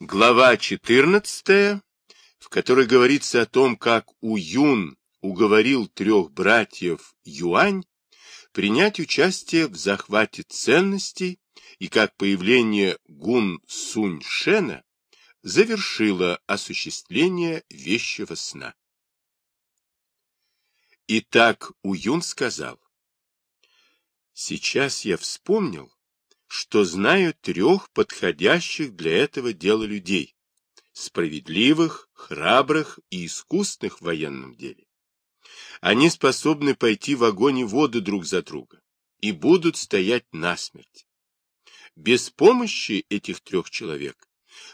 Глава 14, в которой говорится о том, как Уюн уговорил трех братьев Юань принять участие в захвате ценностей и как появление Гун Сунь Шена завершило осуществление вещего сна. Итак, Уюн сказал, «Сейчас я вспомнил, что знаю трех подходящих для этого дела людей, справедливых, храбрых и искусных в военном деле. Они способны пойти в огонь и воду друг за друга и будут стоять насмерть. Без помощи этих трех человек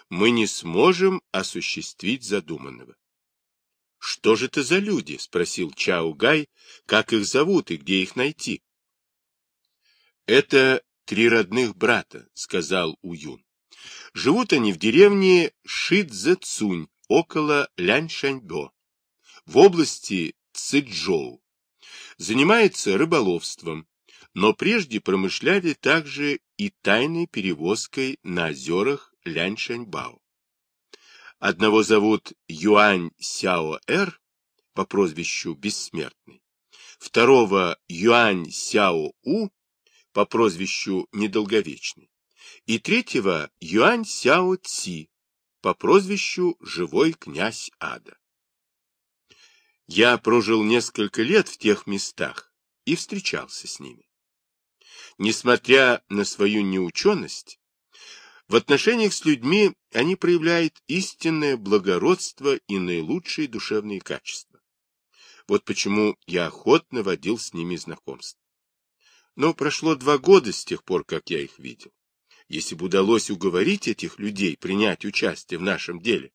мы не сможем осуществить задуманного. — Что же это за люди? — спросил Чао Гай. — Как их зовут и где их найти? — Это три родных брата, — сказал Уюн. Живут они в деревне Шидзэцунь, около Ляньшаньбо, в области Цзэчжоу. Занимаются рыболовством, но прежде промышляли также и тайной перевозкой на озерах Ляньшаньбао. Одного зовут Юань Сяо-Эр по прозвищу Бессмертный, второго Юань Сяо-У по прозвищу Недолговечный, и третьего Юань Сяо Ци по прозвищу Живой князь Ада. Я прожил несколько лет в тех местах и встречался с ними. Несмотря на свою неученость, в отношениях с людьми они проявляют истинное благородство и наилучшие душевные качества. Вот почему я охотно водил с ними знакомство. Но прошло два года с тех пор, как я их видел. Если бы удалось уговорить этих людей принять участие в нашем деле,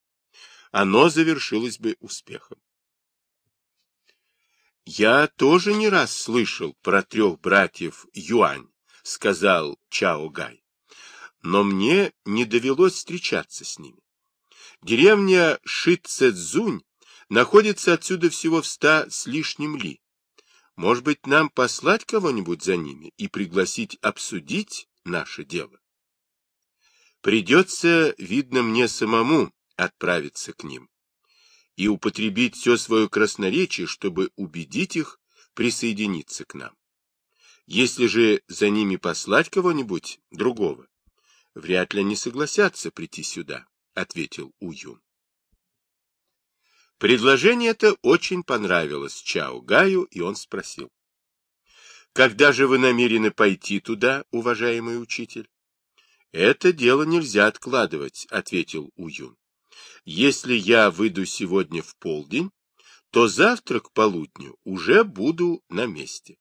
оно завершилось бы успехом. Я тоже не раз слышал про трех братьев Юань, сказал Чао Гай. Но мне не довелось встречаться с ними. Деревня Шицэцзунь находится отсюда всего в ста с лишним ли. Может быть, нам послать кого-нибудь за ними и пригласить обсудить наше дело? Придется, видно, мне самому отправиться к ним и употребить все свое красноречие, чтобы убедить их присоединиться к нам. Если же за ними послать кого-нибудь другого, вряд ли они согласятся прийти сюда, — ответил Уюн. Предложение это очень понравилось Чао Гаю, и он спросил. «Когда же вы намерены пойти туда, уважаемый учитель?» «Это дело нельзя откладывать», — ответил Уюн. «Если я выйду сегодня в полдень, то завтра к полудню уже буду на месте».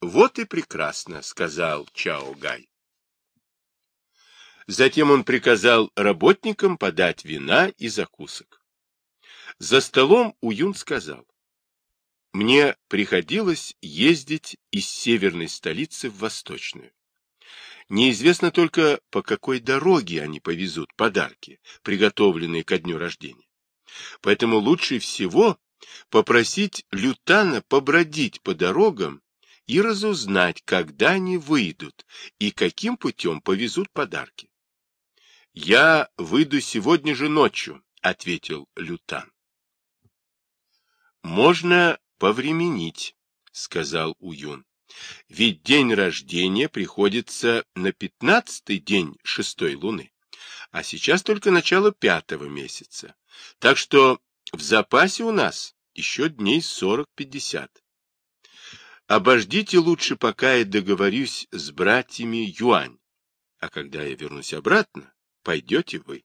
«Вот и прекрасно», — сказал Чао Гай. Затем он приказал работникам подать вина и закусок. За столом Уюн сказал, «Мне приходилось ездить из северной столицы в восточную. Неизвестно только, по какой дороге они повезут подарки, приготовленные ко дню рождения. Поэтому лучше всего попросить Лютана побродить по дорогам и разузнать, когда они выйдут и каким путем повезут подарки. — Я выйду сегодня же ночью, — ответил Лютан. Можно повременить, сказал Уюн. Ведь день рождения приходится на пятнадцатый день шестой луны, а сейчас только начало пятого месяца. Так что в запасе у нас еще дней сорок-пятьдесят. Обождите лучше, пока я договорюсь с братьями Юань, а когда я вернусь обратно, пойдете вы.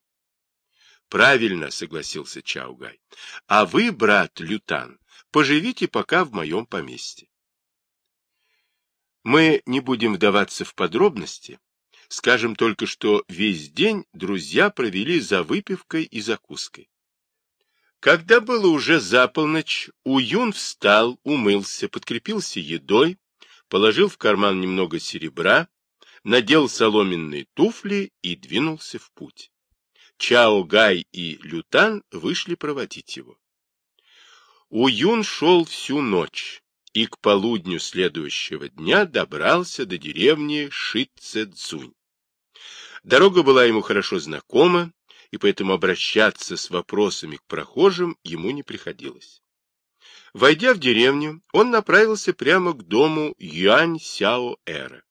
Правильно, согласился Чаугай. А вы, брат Лютан, поживите пока в моем поместье. Мы не будем вдаваться в подробности. Скажем только, что весь день друзья провели за выпивкой и закуской. Когда было уже за полночь, Уюн встал, умылся, подкрепился едой, положил в карман немного серебра, надел соломенные туфли и двинулся в путь. Чао Гай и Лютан вышли проводить его. Уюн шел всю ночь и к полудню следующего дня добрался до деревни Шицэцзунь. Дорога была ему хорошо знакома, и поэтому обращаться с вопросами к прохожим ему не приходилось. Войдя в деревню, он направился прямо к дому Юань Сяо Эра.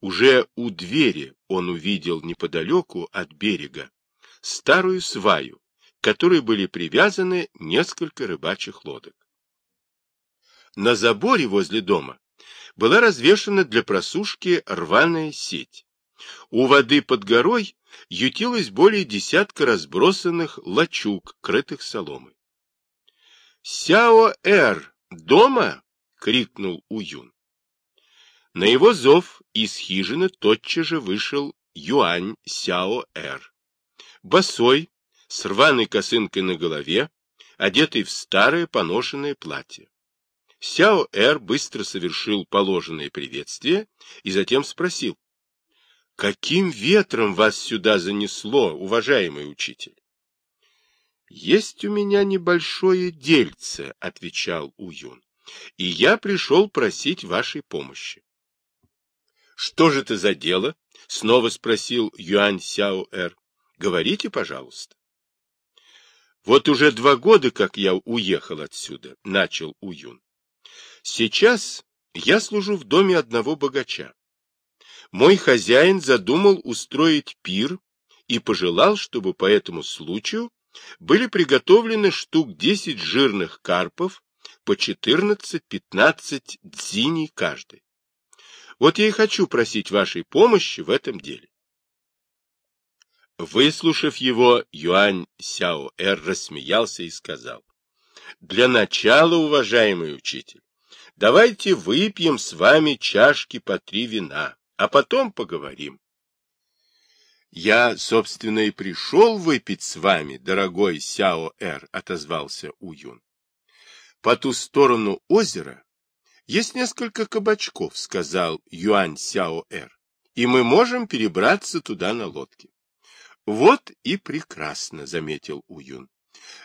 Уже у двери он увидел неподалеку от берега старую сваю, к которой были привязаны несколько рыбачьих лодок. На заборе возле дома была развешана для просушки рваная сеть. У воды под горой ютилось более десятка разбросанных лачуг, крытых соломой. «Сяо-эр, дома?» — крикнул Уюн. На его зов из хижины тотчас же вышел Юань Сяо-эр. Босой, с рваной косынкой на голове, одетый в старое поношенное платье. Сяо-эр быстро совершил положенное приветствие и затем спросил. — Каким ветром вас сюда занесло, уважаемый учитель? «Есть у меня небольшое дельце», — отвечал Уюн, — «и я пришел просить вашей помощи». «Что же это за дело?» — снова спросил Юань Сяо-Эр. «Говорите, пожалуйста». «Вот уже два года, как я уехал отсюда», — начал Уюн. «Сейчас я служу в доме одного богача. Мой хозяин задумал устроить пир и пожелал, чтобы по этому случаю были приготовлены штук 10 жирных карпов, по 14-15 дзиней каждый. Вот я и хочу просить вашей помощи в этом деле. Выслушав его, Юань Сяо-Эр рассмеялся и сказал, «Для начала, уважаемый учитель, давайте выпьем с вами чашки по три вина, а потом поговорим. Я, собственно, и пришел выпить с вами, дорогой Сяо-Эр, отозвался Уюн. По ту сторону озера есть несколько кабачков, сказал Юань Сяо-Эр, и мы можем перебраться туда на лодке. Вот и прекрасно, заметил Уюн.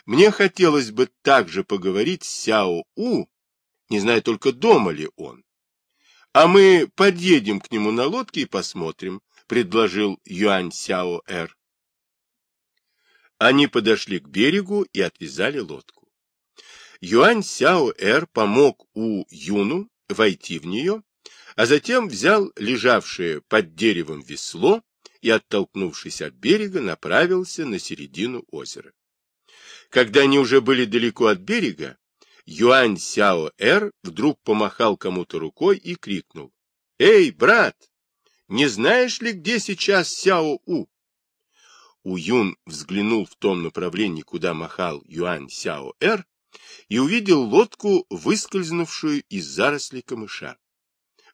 Мне хотелось бы также поговорить с Сяо-У, не знаю только дома ли он. А мы подъедем к нему на лодке и посмотрим, предложил Юань Сяо Эр. Они подошли к берегу и отвязали лодку. Юань Сяо Эр помог У Юну войти в нее, а затем взял лежавшее под деревом весло и, оттолкнувшись от берега, направился на середину озера. Когда они уже были далеко от берега, Юань Сяо Эр вдруг помахал кому-то рукой и крикнул. «Эй, брат, не знаешь ли, где сейчас Сяо-У? Уюн взглянул в том направлении, куда махал Юань Сяо-Эр, и увидел лодку, выскользнувшую из зарослей камыша.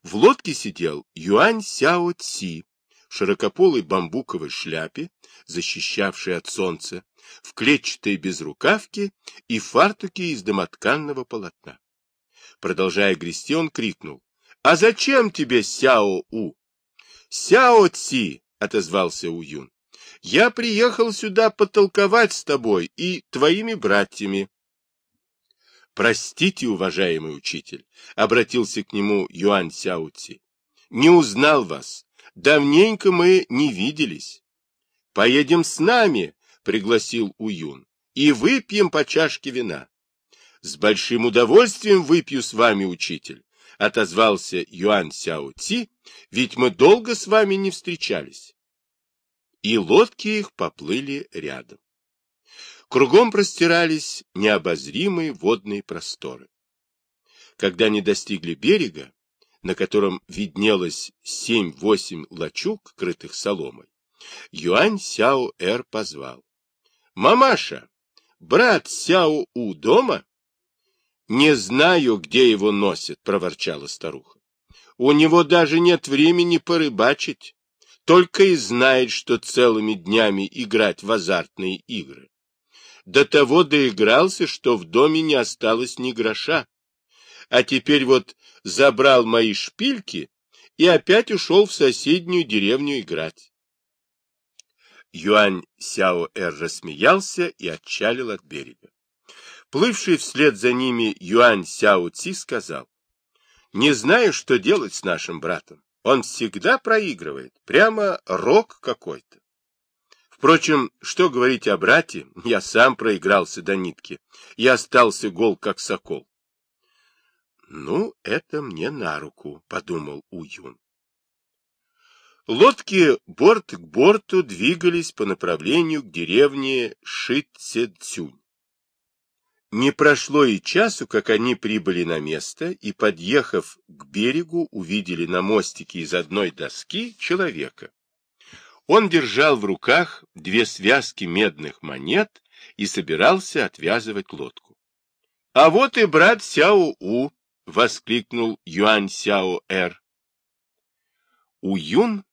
В лодке сидел Юань Сяо-Ци в широкополой бамбуковой шляпе, защищавшей от солнца, в клетчатой безрукавке и фартуке из домотканного полотна. Продолжая грести, он крикнул, «А зачем тебе Сяо-У?» Сяо Ци, отозвался Уюн, я приехал сюда потолковать с тобой и твоими братьями. Простите, уважаемый учитель, обратился к нему Юань Сяо Ци. Не узнал вас. Давненько мы не виделись. Поедем с нами, пригласил Уюн, и выпьем по чашке вина. С большим удовольствием выпью с вами, учитель, — отозвался Юань Сяо Ци, — ведь мы долго с вами не встречались. И лодки их поплыли рядом. Кругом простирались необозримые водные просторы. Когда они достигли берега, на котором виднелось семь-восемь лачуг, крытых соломой, Юань Сяо Эр позвал. — Мамаша, брат Сяо У дома? — Не знаю, где его носят, — проворчала старуха. — У него даже нет времени порыбачить, только и знает, что целыми днями играть в азартные игры. До того доигрался, что в доме не осталось ни гроша. А теперь вот забрал мои шпильки и опять ушел в соседнюю деревню играть. Юань Сяо-Эр рассмеялся и отчалил от берега. Плывший вслед за ними Юань Сяо Ци сказал, «Не знаю, что делать с нашим братом. Он всегда проигрывает, прямо рок какой-то». Впрочем, что говорить о брате, я сам проигрался до нитки. Я остался гол, как сокол. Ну, это мне на руку, подумал Уюн. Лодки борт к борту двигались по направлению к деревне Шитцецюнь. Не прошло и часу, как они прибыли на место и, подъехав к берегу, увидели на мостике из одной доски человека. Он держал в руках две связки медных монет и собирался отвязывать лодку. — А вот и брат Сяо-У! — воскликнул Юань Сяо-Эр. Уюн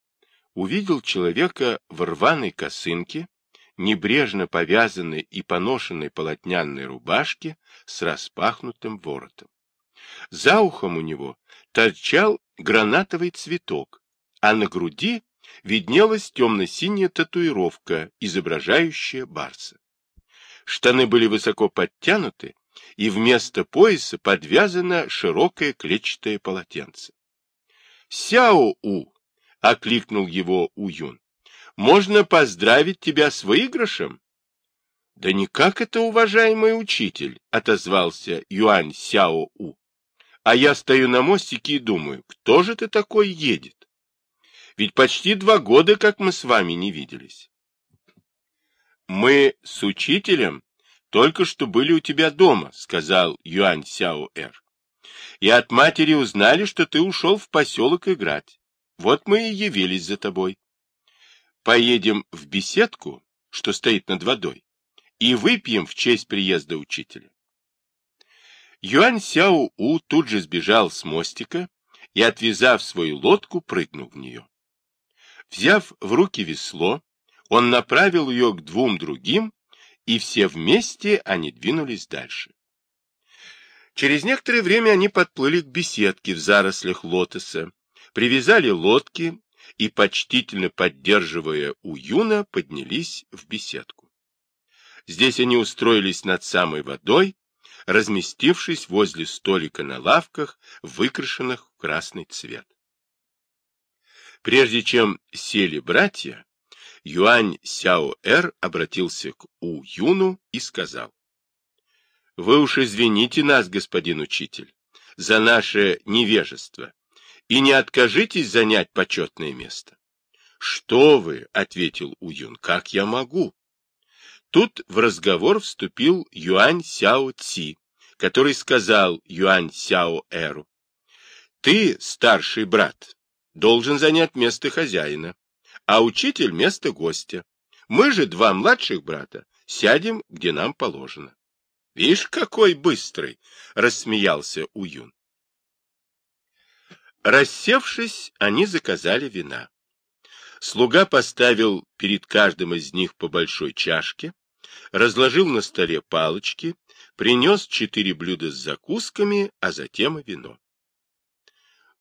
увидел человека в рваной косынке, небрежно повязанной и поношенной полотняной рубашке с распахнутым воротом. За ухом у него торчал гранатовый цветок, а на груди виднелась темно-синяя татуировка, изображающая барса. Штаны были высоко подтянуты, и вместо пояса подвязано широкое клетчатое полотенце. «Сяо-У!» — окликнул его Уюн. Можно поздравить тебя с выигрышем? — Да никак это, уважаемый учитель, — отозвался Юань Сяо-У. — А я стою на мостике и думаю, кто же ты такой едет? Ведь почти два года, как мы с вами не виделись. — Мы с учителем только что были у тебя дома, — сказал Юань Сяо-Эр. И от матери узнали, что ты ушел в поселок играть. Вот мы и явились за тобой поедем в беседку, что стоит над водой, и выпьем в честь приезда учителя. Юань Сяо У тут же сбежал с мостика и, отвязав свою лодку, прыгнул в нее. Взяв в руки весло, он направил ее к двум другим, и все вместе они двинулись дальше. Через некоторое время они подплыли к беседке в зарослях лотоса, привязали лодки и, почтительно поддерживая Уюна, поднялись в беседку. Здесь они устроились над самой водой, разместившись возле столика на лавках, выкрашенных в красный цвет. Прежде чем сели братья, Юань Сяо-Эр обратился к У Юну и сказал, «Вы уж извините нас, господин учитель, за наше невежество и не откажитесь занять почетное место. — Что вы, — ответил Уюн, — как я могу? Тут в разговор вступил Юань Сяо Ци, который сказал Юань Сяо Эру, — Ты, старший брат, должен занять место хозяина, а учитель — место гостя. Мы же, два младших брата, сядем, где нам положено. — Видишь, какой быстрый! — рассмеялся Уюн. Рассевшись, они заказали вина. Слуга поставил перед каждым из них по большой чашке, разложил на столе палочки, принес четыре блюда с закусками, а затем и вино. —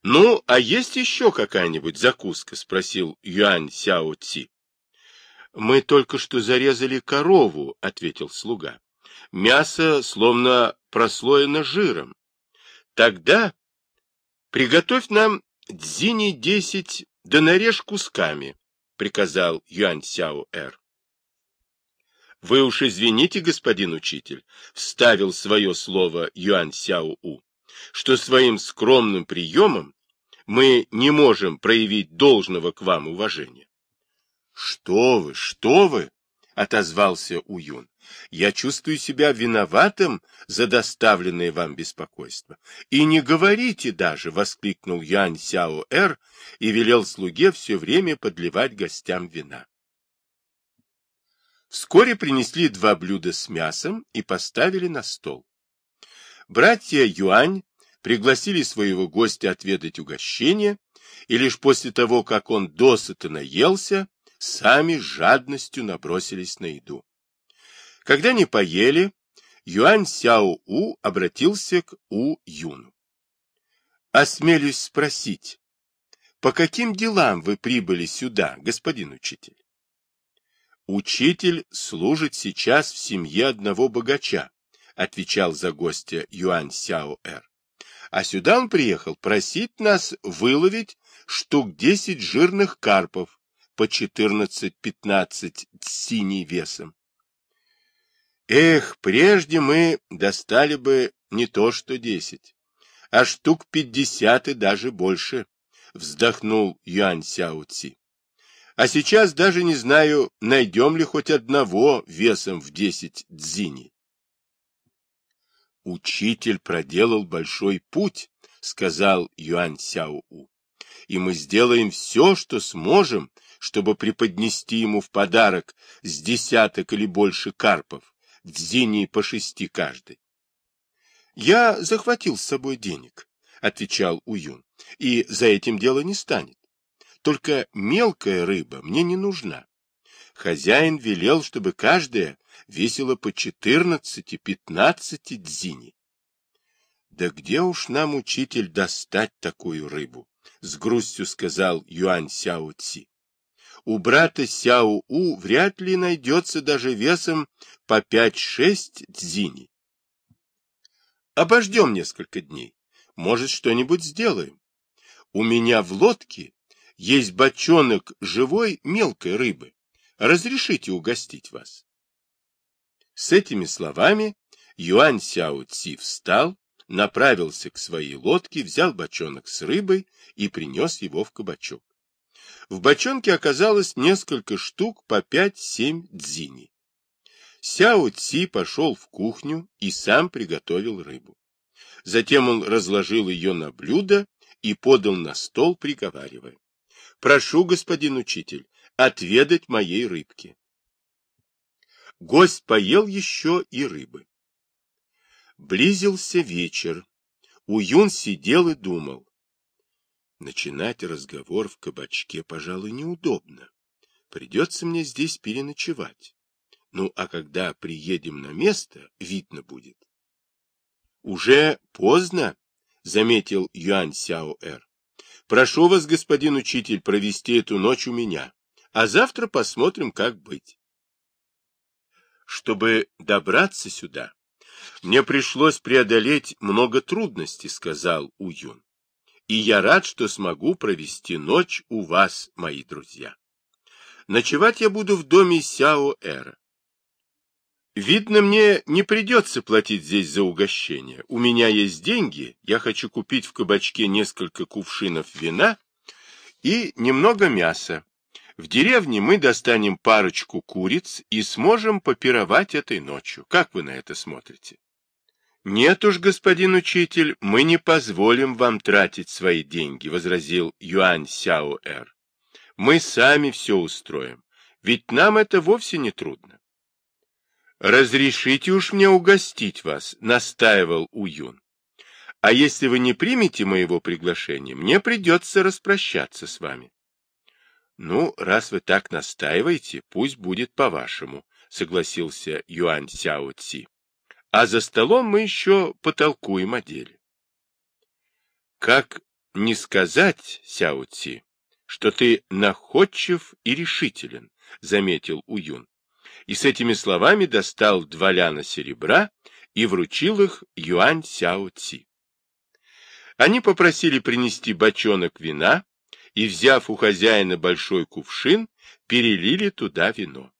Ну, а есть еще какая-нибудь закуска? — спросил Юань Сяо Ци. — Мы только что зарезали корову, — ответил слуга. — Мясо словно прослоено жиром. Тогда Приготовь нам дзини десять, да нарежь кусками, — приказал Юань Сяо Эр. — Вы уж извините, господин учитель, — вставил свое слово Юань Сяо У, — что своим скромным приемом мы не можем проявить должного к вам уважения. — Что вы, что вы! — отозвался Уюн. Я чувствую себя виноватым за доставленное вам беспокойство. И не говорите даже, — воскликнул Ян Сяо Эр и велел слуге все время подливать гостям вина. Вскоре принесли два блюда с мясом и поставили на стол. Братья Юань пригласили своего гостя отведать угощение, и лишь после того, как он досыта наелся, сами с жадностью набросились на еду. Когда не поели, Юань Сяо У обратился к У Юну. Осмелюсь спросить, по каким делам вы прибыли сюда, господин учитель? Учитель служит сейчас в семье одного богача, отвечал за гостя Юань Сяо Эр. А сюда он приехал просить нас выловить штук десять жирных карпов, по 14-15 синий весом. Эх, прежде мы достали бы не то что десять, а штук пятьдесят и даже больше, вздохнул Юань Сяо Ци. А сейчас даже не знаю, найдем ли хоть одного весом в десять дзиней. Учитель проделал большой путь, сказал Юань Сяо У, и мы сделаем все, что сможем, чтобы преподнести ему в подарок с десяток или больше карпов, дзиней по шести каждый. — Я захватил с собой денег, — отвечал Уюн, — и за этим дело не станет. Только мелкая рыба мне не нужна. Хозяин велел, чтобы каждая весила по четырнадцати-пятнадцати дзини. Да где уж нам, учитель, достать такую рыбу? С грустью сказал Юань Сяо Ци у брата Сяо У вряд ли найдется даже весом по 5-6 дзиней. Обождем несколько дней. Может, что-нибудь сделаем. У меня в лодке есть бочонок живой мелкой рыбы. Разрешите угостить вас. С этими словами Юань Сяо Ци встал, направился к своей лодке, взял бочонок с рыбой и принес его в кабачок. В бочонке оказалось несколько штук по 5-7 дзини. Сяо Ци пошел в кухню и сам приготовил рыбу. Затем он разложил ее на блюдо и подал на стол, приговаривая. «Прошу, господин учитель, отведать моей рыбки». Гость поел еще и рыбы. Близился вечер. Уюн сидел и думал. Начинать разговор в кабачке, пожалуй, неудобно. Придется мне здесь переночевать. Ну, а когда приедем на место, видно будет. Уже поздно, — заметил Юань Сяо-Эр. Прошу вас, господин учитель, провести эту ночь у меня, а завтра посмотрим, как быть. Чтобы добраться сюда, мне пришлось преодолеть много трудностей, — сказал Уюн и я рад, что смогу провести ночь у вас, мои друзья. Ночевать я буду в доме Сяо Эра. Видно, мне не придется платить здесь за угощение. У меня есть деньги, я хочу купить в кабачке несколько кувшинов вина и немного мяса. В деревне мы достанем парочку куриц и сможем попировать этой ночью. Как вы на это смотрите? — Нет уж, господин учитель, мы не позволим вам тратить свои деньги, — возразил Юань Сяо-Эр. — Мы сами все устроим, ведь нам это вовсе не трудно. — Разрешите уж мне угостить вас, — настаивал Уюн. — А если вы не примете моего приглашения, мне придется распрощаться с вами. — Ну, раз вы так настаиваете, пусть будет по-вашему, — согласился Юань Сяо-Ци а за столом мы еще потолкуем о деле. Как не сказать, Сяо Ци, что ты находчив и решителен, заметил Уюн, и с этими словами достал два ляна серебра и вручил их Юань Сяо Ци. Они попросили принести бочонок вина и, взяв у хозяина большой кувшин, перелили туда вино.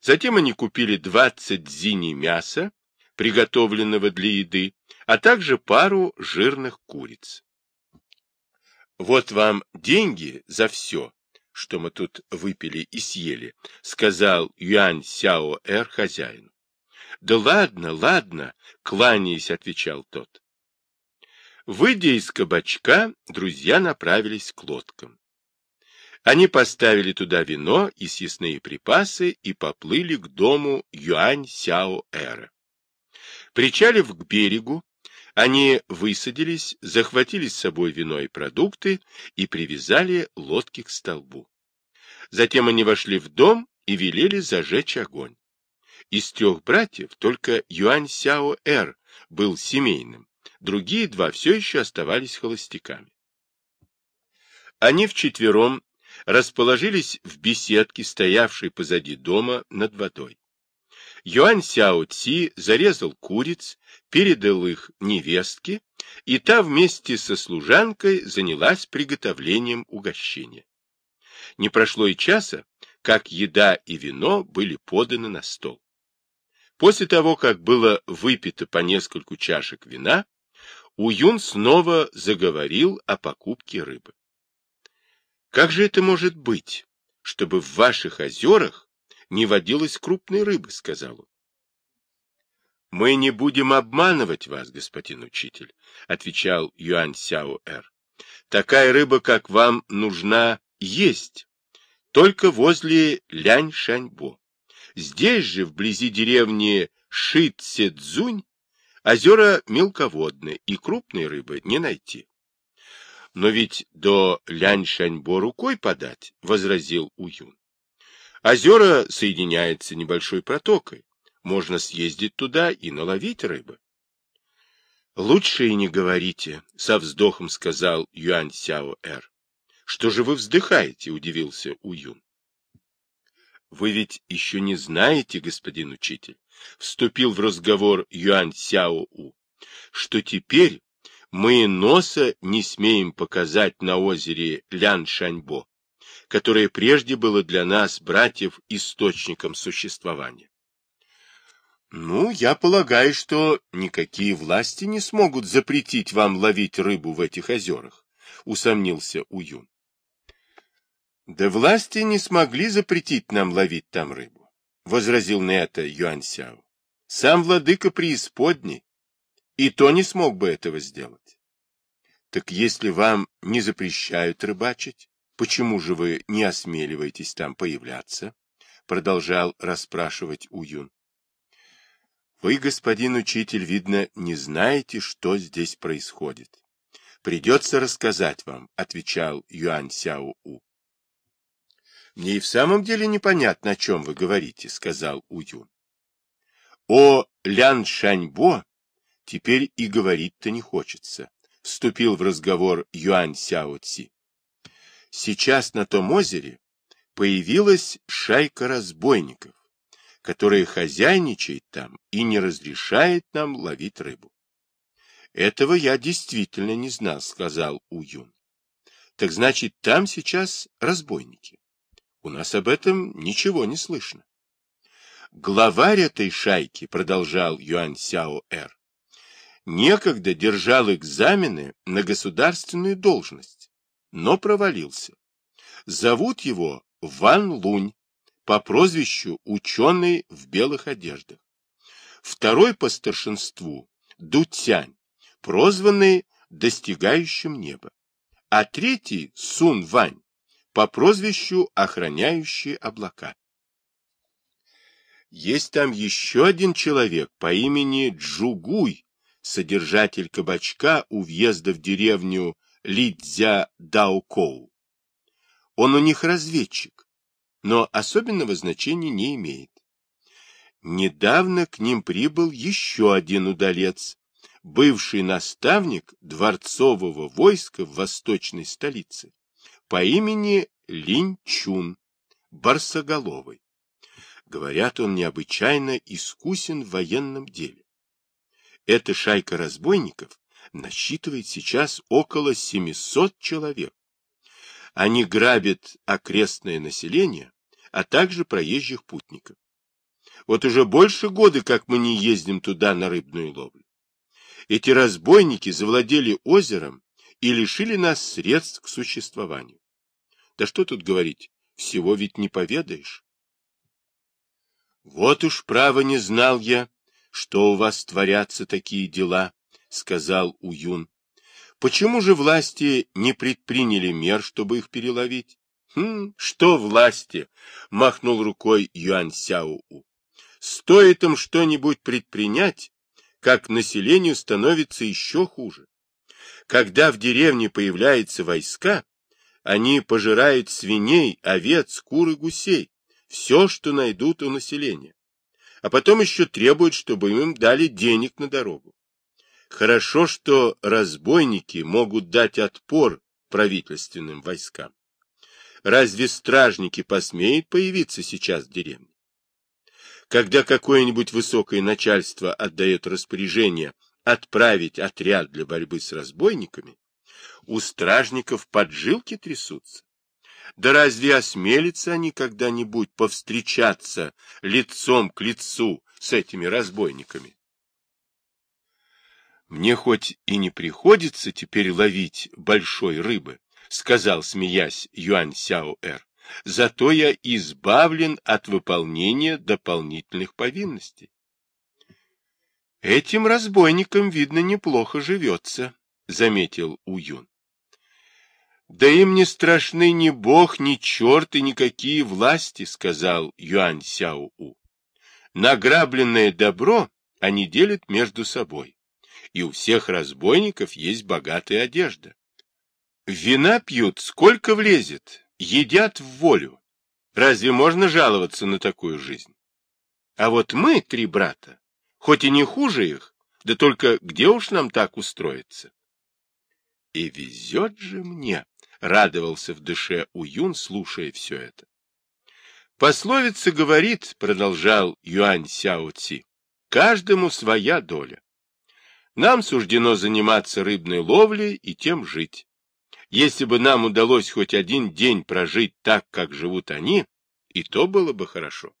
Затем они купили двадцать зини мяса приготовленного для еды, а также пару жирных куриц. Вот вам деньги за все, что мы тут выпили и съели, сказал Юань Сяо Эр хозяину. Да ладно, ладно, кланяясь, отвечал тот. Выйдя из кабачка, друзья направились к лодкам. Они поставили туда вино и съестные припасы и поплыли к дому Юань Сяо Эра. Причалив к берегу, они высадились, захватили с собой вино и продукты и привязали лодки к столбу. Затем они вошли в дом и велели зажечь огонь. Из трех братьев только Юань Сяо Эр был семейным, другие два все еще оставались холостяками. Они вчетвером расположились в беседке, стоявшей позади дома над водой. Юань Сяо Ци зарезал куриц, передал их невестке, и та вместе со служанкой занялась приготовлением угощения. Не прошло и часа, как еда и вино были поданы на стол. После того, как было выпито по нескольку чашек вина, Уюн снова заговорил о покупке рыбы. Как же это может быть, чтобы в ваших озерах не водилось крупной рыбы, сказал он. Мы не будем обманывать вас, господин учитель, отвечал Юань Сяо Эр. Такая рыба, как вам нужна, есть только возле Лянь-Шаньбо. Здесь же, вблизи деревни Ши-Цзунь, озера мелководные, и крупной рыбы не найти. Но ведь до Лянь-Шаньбо рукой подать, — возразил Уюн. Озера соединяются небольшой протокой. Можно съездить туда и наловить рыбы. Лучше и не говорите, — со вздохом сказал Юань Сяо Эр. Что же вы вздыхаете? — удивился Уюн. Вы ведь еще не знаете, господин учитель, — вступил в разговор Юань Сяо У, что теперь мы носа не смеем показать на озере Лян-Шаньбо, которое прежде было для нас, братьев, источником существования. Ну, я полагаю, что никакие власти не смогут запретить вам ловить рыбу в этих озерах, усомнился Уюн. Да власти не смогли запретить нам ловить там рыбу, возразил на это Юань Сяо. Сам владыка преисподней, и то не смог бы этого сделать. Так если вам не запрещают рыбачить, почему же вы не осмеливаетесь там появляться? Продолжал расспрашивать Уюн. Вы, господин учитель, видно, не знаете, что здесь происходит. Придется рассказать вам, отвечал Юань Сяо У. Мне и в самом деле непонятно, о чем вы говорите, сказал Уюн. О Лян Шаньбо теперь и говорить-то не хочется, вступил в разговор Юань Сяо Ци. Сейчас на том озере появилась шайка разбойников, которая хозяйничает там и не разрешает нам ловить рыбу. Этого я действительно не знал, сказал Уюн. Так значит, там сейчас разбойники. У нас об этом ничего не слышно. Главарь этой шайки, продолжал Юань Сяо Эр, некогда держал экзамены на государственную должность, но провалился. Зовут его Ван Лунь, по прозвищу ученый в белых одеждах. Второй по старшинству Дутянь, прозванный достигающим неба. А третий Сун Вань, по прозвищу охраняющий облака. Есть там еще один человек по имени Джугуй, содержатель кабачка у въезда в деревню Лидзя Даукоу. Он у них разведчик, но особенного значения не имеет. Недавно к ним прибыл еще один удалец, бывший наставник дворцового войска в восточной столице по имени Линчун, Барсоголовый. Говорят, он необычайно искусен в военном деле. Эта шайка разбойников насчитывает сейчас около 700 человек. Они грабят окрестное население, а также проезжих путников. Вот уже больше года, как мы не ездим туда на рыбную ловлю. Эти разбойники завладели озером и лишили нас средств к существованию. Да что тут говорить, всего ведь не поведаешь. Вот уж право не знал я, что у вас творятся такие дела, сказал Уюн. Почему же власти не предприняли мер, чтобы их переловить? Хм, что власти? махнул рукой Юань Сяо. Стоит им что-нибудь предпринять, как населению становится еще хуже. Когда в деревне появляются войска, они пожирают свиней, овец, кур и гусей, все, что найдут у населения. А потом еще требуют, чтобы им дали денег на дорогу. Хорошо, что разбойники могут дать отпор правительственным войскам. Разве стражники посмеют появиться сейчас в деревне? Когда какое-нибудь высокое начальство отдает распоряжение отправить отряд для борьбы с разбойниками, у стражников поджилки трясутся. Да разве осмелятся они когда-нибудь повстречаться лицом к лицу с этими разбойниками? Мне хоть и не приходится теперь ловить большой рыбы, сказал, смеясь, Юань Сяо-Эр, зато я избавлен от выполнения дополнительных повинностей. Этим разбойникам, видно, неплохо живется, заметил Уюн. Да им не страшны ни бог, ни черт и никакие власти, сказал Юань Сяо-У. Награбленное добро они делят между собой, и у всех разбойников есть богатая одежда. Вина пьют, сколько влезет, едят в волю. Разве можно жаловаться на такую жизнь? А вот мы, три брата, хоть и не хуже их, да только где уж нам так устроиться? И везет же мне, радовался в душе Уюн, слушая все это. Пословица говорит, продолжал Юань Сяо Ци, каждому своя доля. Нам суждено заниматься рыбной ловлей и тем жить. Если бы нам удалось хоть один день прожить так, как живут они, и то было бы хорошо.